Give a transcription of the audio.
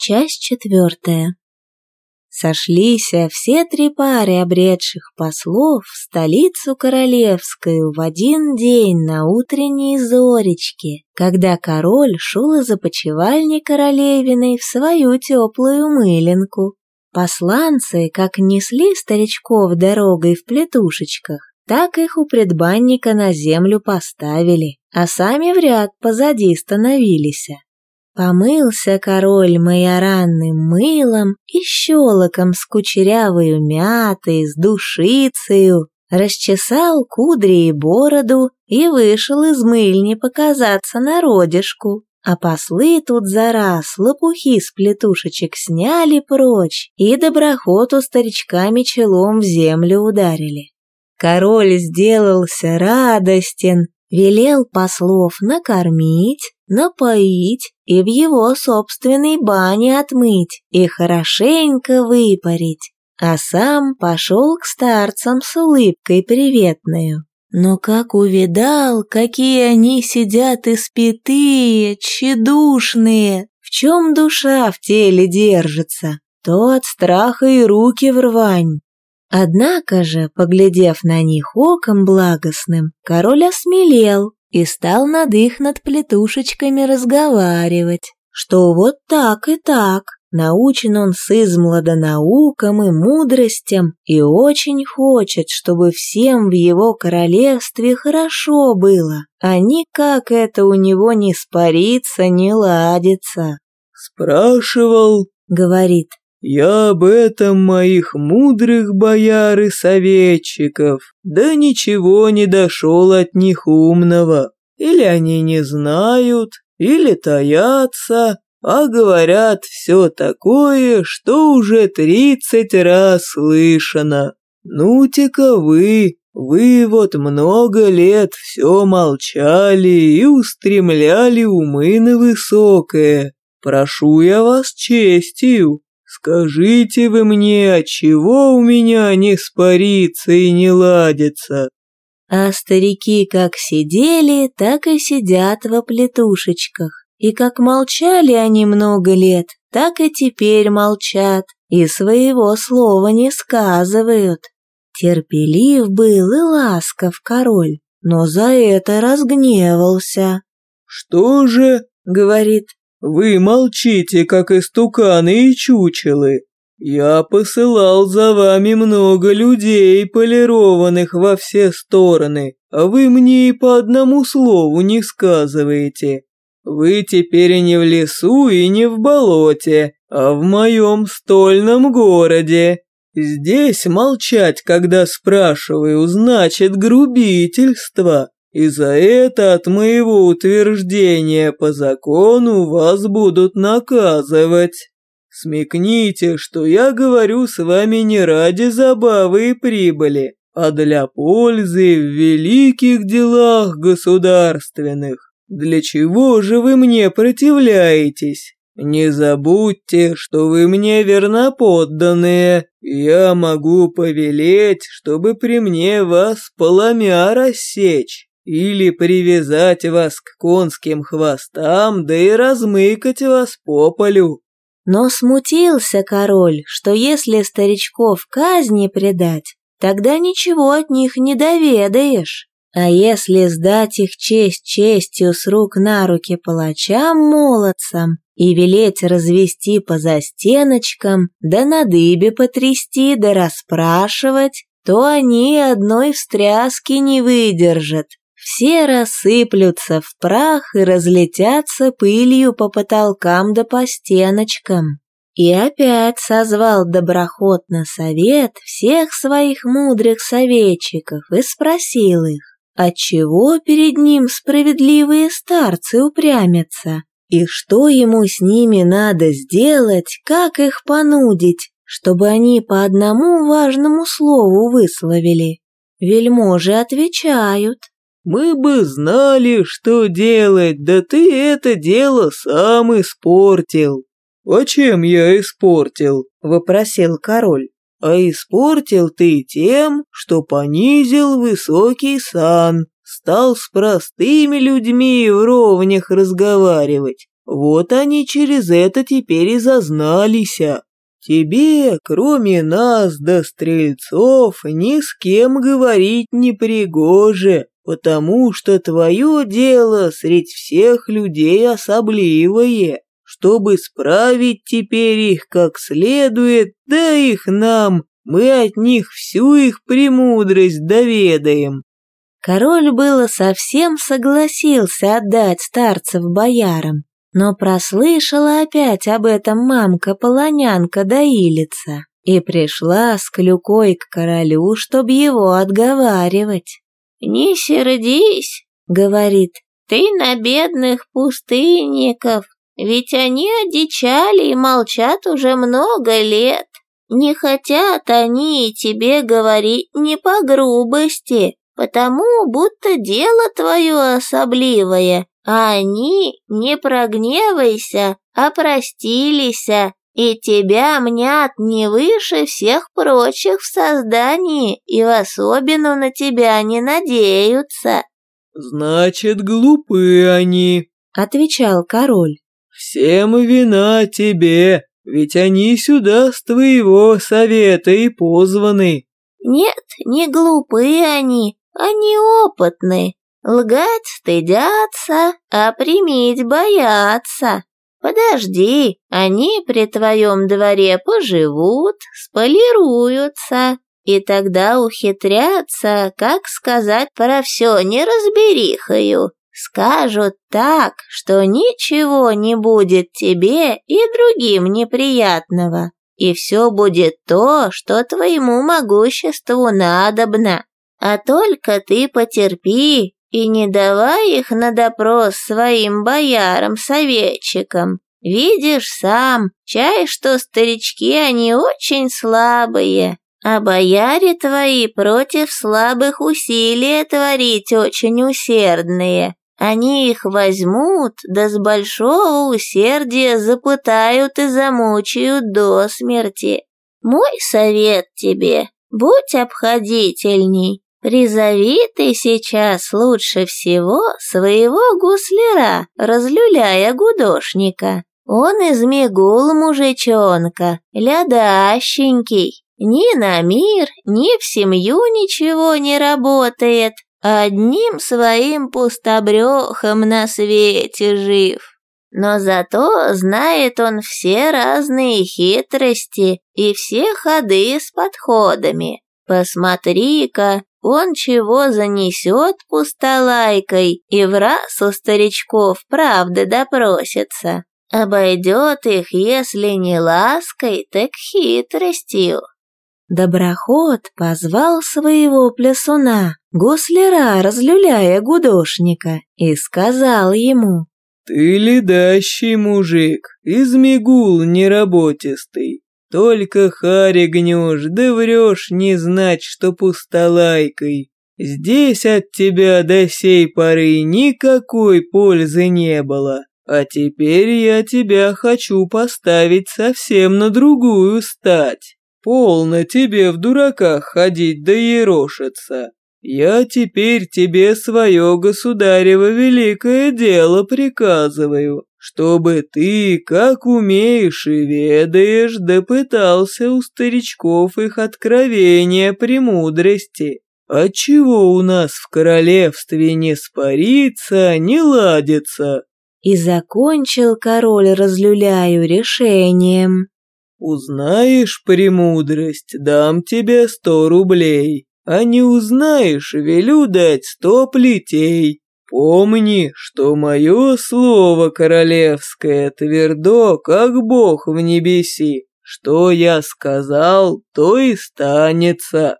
Часть четвертая. Сошлись все три пары обретших послов в столицу королевскую в один день на утренней зоречке, когда король шел из опочивальни королевиной в свою теплую мыленку. Посланцы, как несли старичков дорогой в плетушечках, так их у предбанника на землю поставили, а сами в ряд позади становились. Помылся король майоранным мылом и щелоком с кучерявою мятой, с душицею, расчесал кудри и бороду и вышел из мыльни показаться народишку. А послы тут за раз лопухи с плетушечек сняли прочь и доброхоту старичками челом в землю ударили. Король сделался радостен, велел послов накормить, напоить и в его собственной бане отмыть и хорошенько выпарить, а сам пошел к старцам с улыбкой приветную. Но как увидал, какие они сидят испитые, тщедушные, в чем душа в теле держится, то от страха и руки в рвань. Однако же, поглядев на них оком благостным, король осмелел и стал над их над плетушечками разговаривать, что вот так и так, научен он с измлада наукам и мудростям и очень хочет, чтобы всем в его королевстве хорошо было, а никак это у него не спарится, не ладится. «Спрашивал, — говорит, я об этом моих мудрых бояр и советчиков, да ничего не дошел от них умного. Или они не знают, или таятся, а говорят все такое, что уже тридцать раз слышано. Ну-те-ка вы, вы вот много лет все молчали и устремляли умы на высокое. Прошу я вас честью, «Скажите вы мне, от чего у меня не спарится и не ладится?» А старики как сидели, так и сидят во плетушечках. И как молчали они много лет, так и теперь молчат, и своего слова не сказывают. Терпелив был и ласков король, но за это разгневался. «Что же, — говорит, вы молчите, как истуканы и чучелы. Я посылал за вами много людей, полированных во все стороны, а вы мне и по одному слову не сказываете. Вы теперь не в лесу, и не в болоте, а в моем стольном городе. Здесь молчать, когда спрашиваю, значит грубительство. И за это от моего утверждения по закону вас будут наказывать. Смекните, что я говорю с вами не ради забавы и прибыли, а для пользы в великих делах государственных. Для чего же вы мне противляетесь? Не забудьте, что вы мне верноподданные. Я могу повелеть, чтобы при мне вас поломя рассечь или привязать вас к конским хвостам, да и размыкать вас по полю». Но смутился король, что если старичков казни предать, тогда ничего от них не доведаешь. А если сдать их честь честью с рук на руки палачам-молодцам и велеть развести по застеночкам, да на дыбе потрясти, да расспрашивать, то они одной встряски не выдержат все рассыплются в прах и разлетятся пылью по потолкам да по стеночкам. И опять созвал доброхотно совет всех своих мудрых советчиков и спросил их, отчего перед ним справедливые старцы упрямятся, и что ему с ними надо сделать, как их понудить, чтобы они по одному важному слову высловили. Вельможи отвечают, мы бы знали, что делать, да ты это дело сам испортил». «А чем я испортил?» – вопросил король. «А испортил ты тем, что понизил высокий сан, стал с простыми людьми в ровнях разговаривать, Вот они через это теперь и зазнались. Тебе, кроме нас да стрельцов, ни с кем говорить не пригоже, потому что твое дело средь всех людей особливое. Чтобы справить теперь их как следует, да их нам, мы от них всю их премудрость доведаем. Король было совсем согласился отдать старцев боярам, но прослышала опять об этом мамка-полонянка доилица и пришла с клюкой к королю, чтобы его отговаривать. «Не сердись», — говорит, — «ты на бедных пустынников, ведь они одичали и молчат уже много лет. Не хотят они тебе говорить не по грубости, потому будто дело твое особливое, а они, не прогневайся, а простилися, и тебя мнят не выше всех прочих в создании, и в особенно на тебя не надеются». «Значит, глупы они», — отвечал король. «Всем вина тебе, ведь они сюда с твоего совета и позваны». «Нет, не глупы они, они опытны. Лгать стыдятся, а примить боятся. Подожди, они при твоем дворе поживут, сполируются, и тогда ухитрятся, как сказать про все неразберихою. Скажут так, что ничего не будет тебе и другим неприятного, и все будет то, что твоему могуществу надобно. А только ты потерпи и не давай их на допрос своим боярам-советчикам. Видишь сам, чай, что старички они очень слабые, а бояре твои против слабых усилия творить очень усердные. Они их возьмут, да с большого усердия запытают и замучают до смерти. Мой совет тебе, будь обходительней. Призови ты сейчас лучше всего своего гусляра, разлюляя гудошника. Он из мигул мужичонка, лядащенький. Ни на мир, ни в семью ничего не работает, одним своим пустобрехом на свете жив. Но зато знает он все разные хитрости и все ходы с подходами. Посмотри-ка, он чего занесет пустолайкой и в раз у старичков правды допросится. Обойдет их, если не лаской, так хитростью. Доброход позвал своего плясуна, гусляра, разлюляя гудошника, и сказал ему, «Ты ледащий мужик, измигул неработистый, только хари гнешь, да врешь не знать, что пустолайкой. Здесь от тебя до сей поры никакой пользы не было, а теперь я тебя хочу поставить совсем на другую стать». Полно тебе в дураках ходить да ерошиться. Я теперь тебе свое государево великое дело приказываю, чтобы ты, как умеешь и ведаешь, допытался у старичков их откровения премудрости. Отчего у нас в королевстве не спорится, не ладится?» И закончил король разлюляю решением. Узнаешь премудрость, дам тебе сто рублей, а не узнаешь, велю дать сто плетей. Помни, что мое слово королевское твердо, как бог в небеси. Что я сказал, то и станется.